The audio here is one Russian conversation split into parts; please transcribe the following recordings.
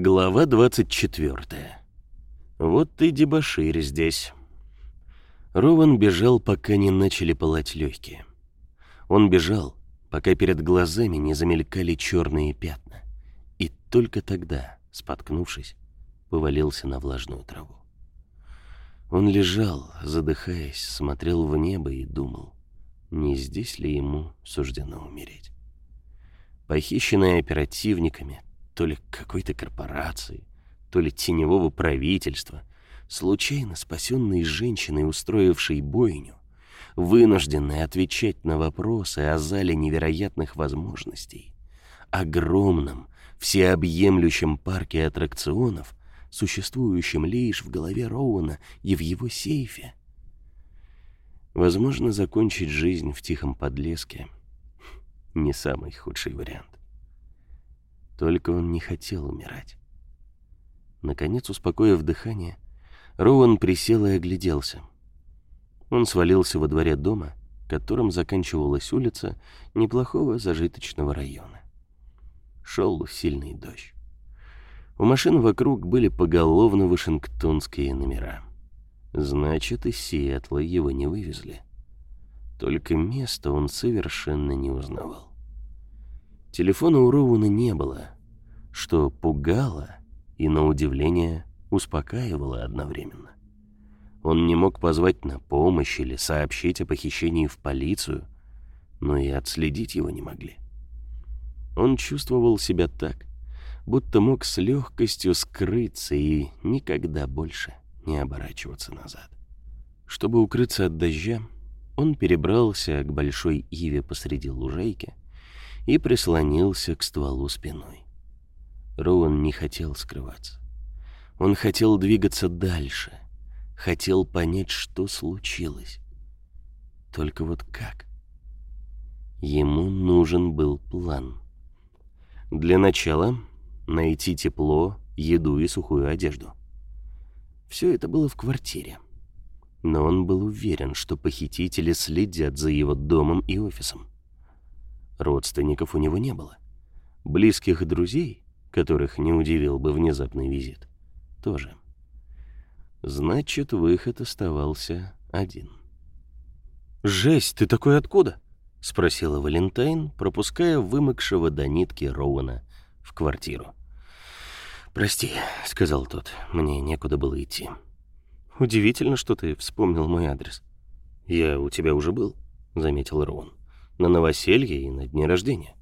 Глава 24. Вот ты дебоширь здесь. Рован бежал, пока не начали пылать легкие. Он бежал, пока перед глазами не замелькали черные пятна. И только тогда, споткнувшись, повалился на влажную траву. Он лежал, задыхаясь, смотрел в небо и думал, не здесь ли ему суждено умереть. Похищенный оперативниками, то ли какой-то корпорации, то ли теневого правительства, случайно спасенной женщиной, устроившей бойню, вынужденной отвечать на вопросы о зале невероятных возможностей, огромном, всеобъемлющем парке аттракционов, существующем лишь в голове Роуна и в его сейфе. Возможно, закончить жизнь в тихом подлеске — не самый худший вариант. Только он не хотел умирать. Наконец, успокоив дыхание, Роуэн присел и огляделся. Он свалился во дворе дома, которым заканчивалась улица неплохого зажиточного района. Шел сильный дождь. У машин вокруг были поголовно вашингтонские номера. Значит, из Сиэтла его не вывезли. Только место он совершенно не узнавал. Телефона у Роуна не было, что пугало и, на удивление, успокаивало одновременно. Он не мог позвать на помощь или сообщить о похищении в полицию, но и отследить его не могли. Он чувствовал себя так, будто мог с легкостью скрыться и никогда больше не оборачиваться назад. Чтобы укрыться от дождя, он перебрался к большой иве посреди лужайки и прислонился к стволу спиной. Роуэн не хотел скрываться. Он хотел двигаться дальше, хотел понять, что случилось. Только вот как? Ему нужен был план. Для начала найти тепло, еду и сухую одежду. Все это было в квартире. Но он был уверен, что похитители следят за его домом и офисом. Родственников у него не было. Близких друзей, которых не удивил бы внезапный визит, тоже. Значит, выход оставался один. «Жесть, ты такой откуда?» — спросила Валентайн, пропуская вымокшего до нитки Роуэна в квартиру. «Прости», — сказал тот, — «мне некуда было идти». «Удивительно, что ты вспомнил мой адрес». «Я у тебя уже был», — заметил Роуэн на новоселье и на дне рождения.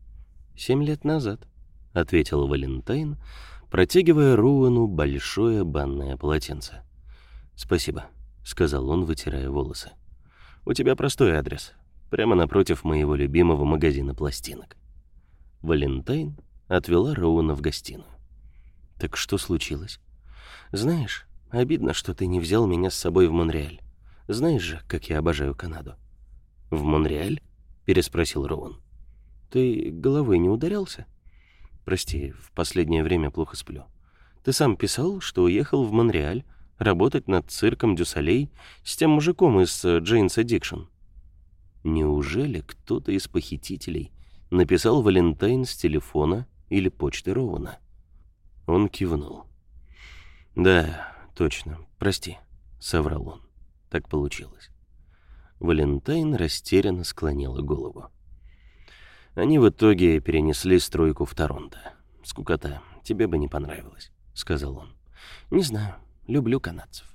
Семь лет назад, ответил Валентайн, протягивая Руану большое банное полотенце. Спасибо, сказал он, вытирая волосы. У тебя простой адрес, прямо напротив моего любимого магазина пластинок. Валентайн отвела Роуэна в гостиную. Так что случилось? Знаешь, обидно, что ты не взял меня с собой в Монреаль. Знаешь же, как я обожаю Канаду. В Монреаль? Переспросил Роуэн. Ты головой не ударялся? Прости, в последнее время плохо сплю. Ты сам писал, что уехал в Монреаль работать над Цирком дю Солей с тем мужиком из Jane's Addiction. Неужели кто-то из похитителей написал Валентайн с телефона или почты Роуна? Он кивнул. Да, точно. Прости, соврал он. Так получилось. Валентайн растерянно склонила голову. Они в итоге перенесли стройку в Торонто. Скукота, тебе бы не понравилось, сказал он. Не знаю, люблю канадцев.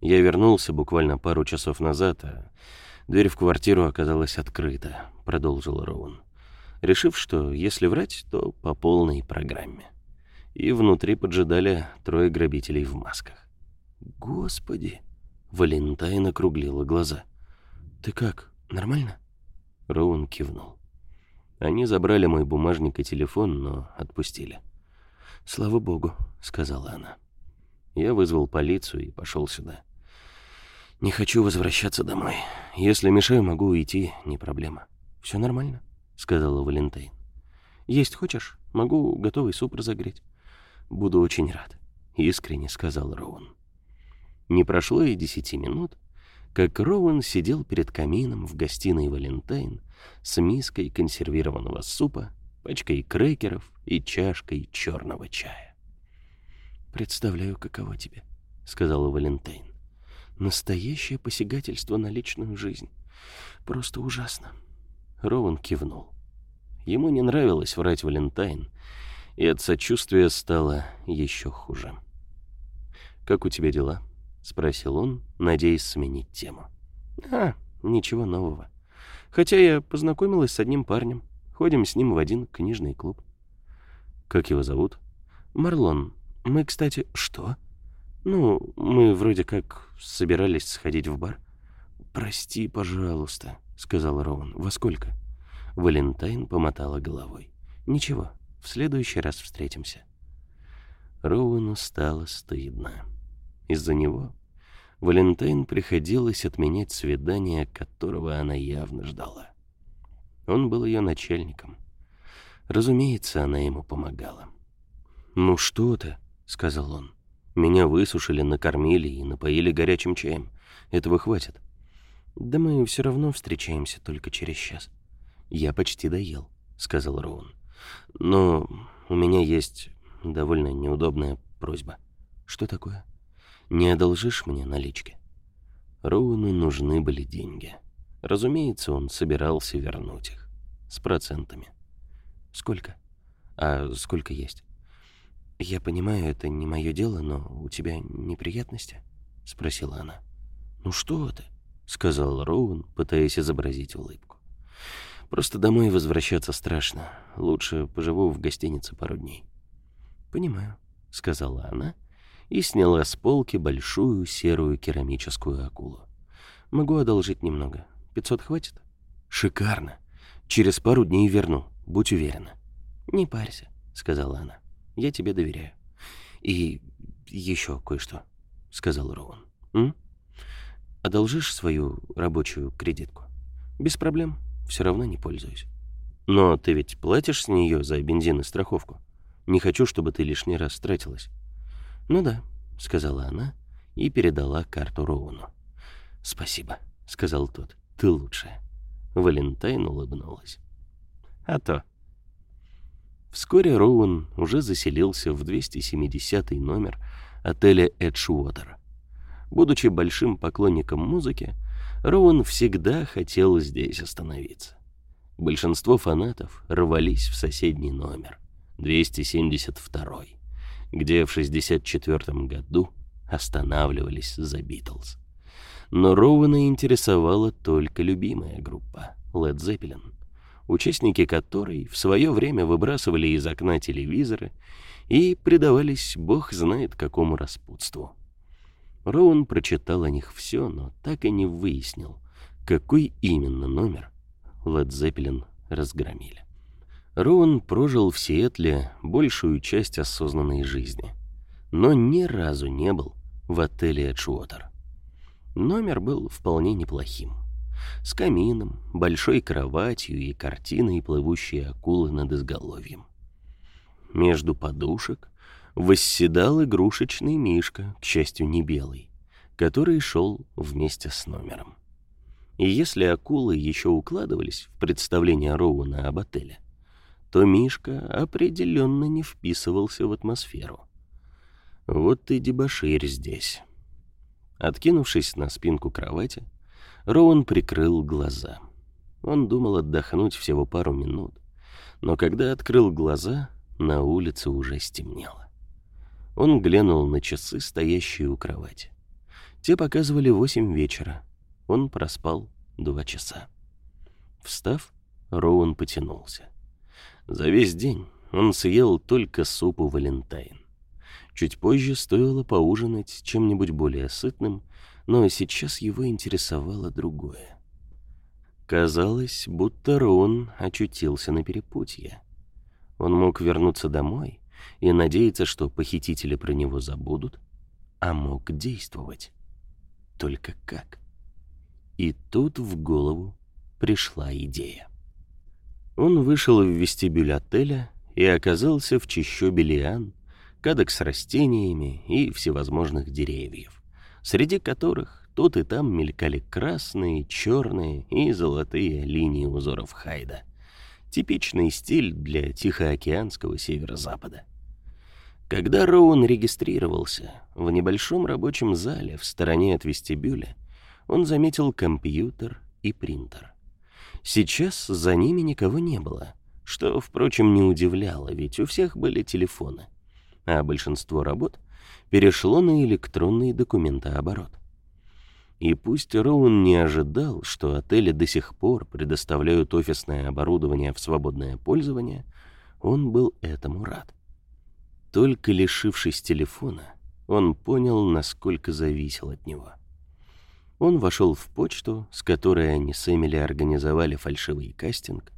Я вернулся буквально пару часов назад, а дверь в квартиру оказалась открыта, продолжил Роуэн, решив, что если врать, то по полной программе. И внутри поджидали трое грабителей в масках. Господи, Валентайн округлила глаза. «Ты как, нормально?» Роуэн кивнул. Они забрали мой бумажник и телефон, но отпустили. «Слава богу», — сказала она. Я вызвал полицию и пошел сюда. «Не хочу возвращаться домой. Если мешаю, могу уйти, не проблема». «Все нормально», — сказала Валентайн. «Есть хочешь? Могу готовый суп разогреть». «Буду очень рад», — искренне сказал Роуэн. Не прошло и десяти минут, как Роуэн сидел перед камином в гостиной Валентайн с миской консервированного супа, пачкой крекеров и чашкой черного чая. «Представляю, каково тебе», — сказала Валентайн. «Настоящее посягательство на личную жизнь. Просто ужасно». Роуэн кивнул. Ему не нравилось врать Валентайн, и от сочувствия стало еще хуже. «Как у тебя дела?» — спросил он, надеясь сменить тему. «А, ничего нового. Хотя я познакомилась с одним парнем. Ходим с ним в один книжный клуб». «Как его зовут?» «Марлон. Мы, кстати...» «Что?» «Ну, мы вроде как собирались сходить в бар». «Прости, пожалуйста», — сказал Роуэн. «Во сколько?» Валентайн помотала головой. «Ничего, в следующий раз встретимся». Роуэну стало стыдно. Из-за него Валентайн приходилось отменять свидание, которого она явно ждала. Он был ее начальником. Разумеется, она ему помогала. «Ну что ты?» — сказал он. «Меня высушили, накормили и напоили горячим чаем. Этого хватит». «Да мы все равно встречаемся только через час». «Я почти доел», — сказал Роун. «Но у меня есть довольно неудобная просьба». «Что такое?» «Не одолжишь мне налички?» Роуну нужны были деньги. Разумеется, он собирался вернуть их. С процентами. «Сколько?» «А сколько есть?» «Я понимаю, это не мое дело, но у тебя неприятности?» — спросила она. «Ну что ты?» — сказал Роуэн, пытаясь изобразить улыбку. «Просто домой возвращаться страшно. Лучше поживу в гостинице пару дней». «Понимаю», — сказала она и сняла с полки большую серую керамическую акулу. «Могу одолжить немного. Пятьсот хватит?» «Шикарно. Через пару дней верну, будь уверена». «Не парься», — сказала она. Я тебе доверяю. И еще кое-что, сказал Роуэн. М? Одолжишь свою рабочую кредитку? Без проблем, все равно не пользуюсь. Но ты ведь платишь с нее за бензин и страховку. Не хочу, чтобы ты лишний раз тратилась. Ну да, сказала она и передала карту Роуну. Спасибо, сказал тот. Ты лучшая. Валентайн улыбнулась. А то Вскоре Роуэн уже заселился в 270 номер отеля Эджуотер. Будучи большим поклонником музыки, Роуэн всегда хотел здесь остановиться. Большинство фанатов рвались в соседний номер, 272, где в 64 году останавливались за Битлз. Но Роуэна интересовала только любимая группа — Led Zeppelin — участники которой в свое время выбрасывали из окна телевизоры и предавались бог знает какому распутству. Роуэн прочитал о них все, но так и не выяснил, какой именно номер Лед Зеппелин разгромили. Роуэн прожил в Сиэтле большую часть осознанной жизни, но ни разу не был в отеле Эджуотер. Номер был вполне неплохим с камином, большой кроватью и картиной плывущей акулы над изголовьем. Между подушек восседал игрушечный мишка, к счастью, не белый, который шел вместе с номером. И если акулы еще укладывались в представление Роуна об отеле, то Мишка определенно не вписывался в атмосферу. Вот ты дебоширь здесь. Откинувшись на спинку кровати, Роуэн прикрыл глаза. Он думал отдохнуть всего пару минут, но когда открыл глаза, на улице уже стемнело. Он глянул на часы, стоящие у кровати. Те показывали восемь вечера. Он проспал два часа. Встав, Роуэн потянулся. За весь день он съел только супу Валентайн. Чуть позже стоило поужинать чем-нибудь более сытным — но сейчас его интересовало другое. Казалось, будто Рон очутился на перепутье. Он мог вернуться домой и надеяться, что похитители про него забудут, а мог действовать. Только как? И тут в голову пришла идея. Он вышел в вестибюль отеля и оказался в чащобе лиан, кадок с растениями и всевозможных деревьев среди которых тут и там мелькали красные, черные и золотые линии узоров Хайда. Типичный стиль для Тихоокеанского северо-запада. Когда Роуэн регистрировался в небольшом рабочем зале в стороне от вестибюля, он заметил компьютер и принтер. Сейчас за ними никого не было, что, впрочем, не удивляло, ведь у всех были телефоны, а большинство работ перешло на электронный документооборот. И пусть Роуэн не ожидал, что отели до сих пор предоставляют офисное оборудование в свободное пользование, он был этому рад. Только лишившись телефона, он понял, насколько зависел от него. Он вошел в почту, с которой они с Эмили организовали фальшивый кастинг,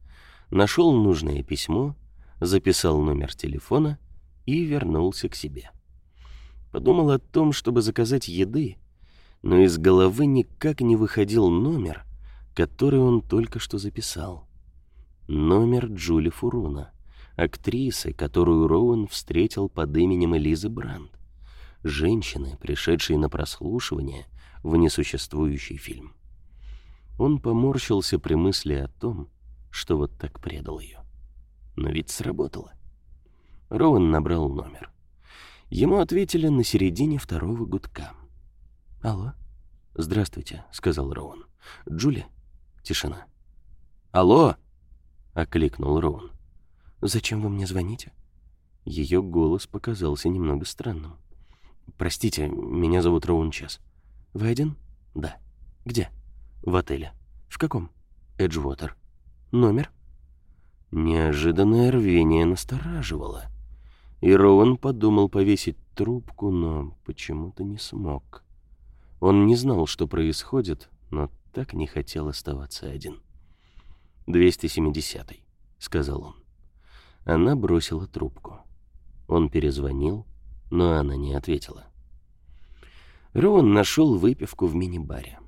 нашел нужное письмо, записал номер телефона и вернулся к себе. Подумал о том, чтобы заказать еды, но из головы никак не выходил номер, который он только что записал. Номер Джули Фуруна актрисы, которую Роуэн встретил под именем Элизы Брандт, женщины, пришедшей на прослушивание в несуществующий фильм. Он поморщился при мысли о том, что вот так предал ее. Но ведь сработало. Роуэн набрал номер. Ему ответили на середине второго гудка. «Алло?» «Здравствуйте», — сказал Роуэн. «Джули?» Тишина. «Алло!» — окликнул Роуэн. Зачем вы мне звоните? Ее голос показался немного странным. Простите, меня зовут Роун Час. Вы один? Да. Где? В отеле. В каком? Эджвотер. Номер? Неожиданное рвение настораживало. И Роуэн подумал повесить трубку, но почему-то не смог. Он не знал, что происходит, но так не хотел оставаться один. «270-й», — сказал он. Она бросила трубку. Он перезвонил, но она не ответила. Роуэн нашел выпивку в мини-баре.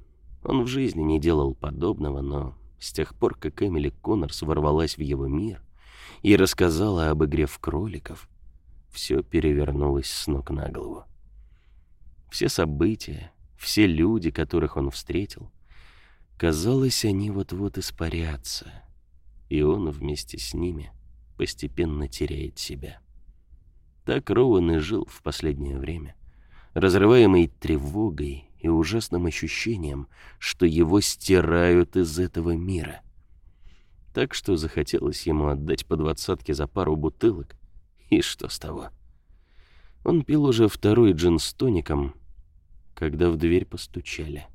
Он в жизни не делал подобного, но с тех пор, как Эмили Коннорс ворвалась в его мир и рассказала об игре в кроликов, все перевернулось с ног на голову. Все события, все люди, которых он встретил, казалось, они вот-вот испарятся, и он вместе с ними — постепенно теряет себя. Так Роуэн и жил в последнее время, разрываемый тревогой и ужасным ощущением, что его стирают из этого мира. Так что захотелось ему отдать по двадцатке за пару бутылок, и что с того? Он пил уже второй джин с тоником, когда в дверь постучали.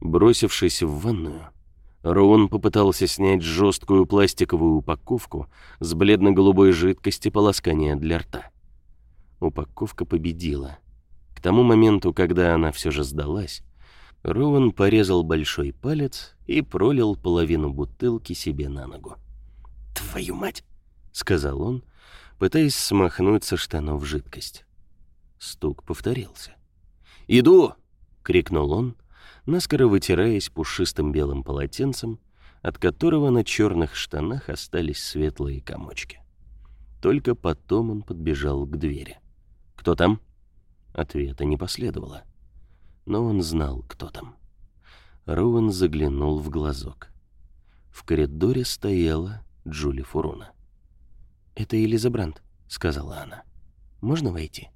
Бросившись в ванную, Роун попытался снять жесткую пластиковую упаковку с бледно-голубой жидкости полоскания для рта. Упаковка победила. К тому моменту, когда она все же сдалась, Роуэн порезал большой палец и пролил половину бутылки себе на ногу. «Твою мать!» — сказал он, пытаясь смахнуть со штанов жидкость. Стук повторился. «Иду!» — крикнул он, наскоро вытираясь пушистым белым полотенцем, от которого на черных штанах остались светлые комочки. Только потом он подбежал к двери. «Кто там?» Ответа не последовало. Но он знал, кто там. Роуэн заглянул в глазок. В коридоре стояла Джули Фуруна. «Это Элиза Брандт», — сказала она. «Можно войти?»